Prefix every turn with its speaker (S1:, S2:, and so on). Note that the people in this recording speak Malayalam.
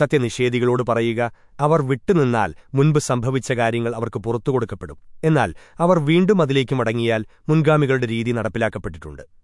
S1: സത്യനിഷേധികളോട് പറയുക അവർ വിട്ടുനിന്നാൽ മുൻപ് സംഭവിച്ച കാര്യങ്ങൾ അവർക്ക് പുറത്തു കൊടുക്കപ്പെടും. എന്നാൽ അവർ വീണ്ടും അതിലേക്ക് മടങ്ങിയാൽ മുൻഗാമികളുടെ രീതി നടപ്പിലാക്കപ്പെട്ടിട്ടുണ്ട്.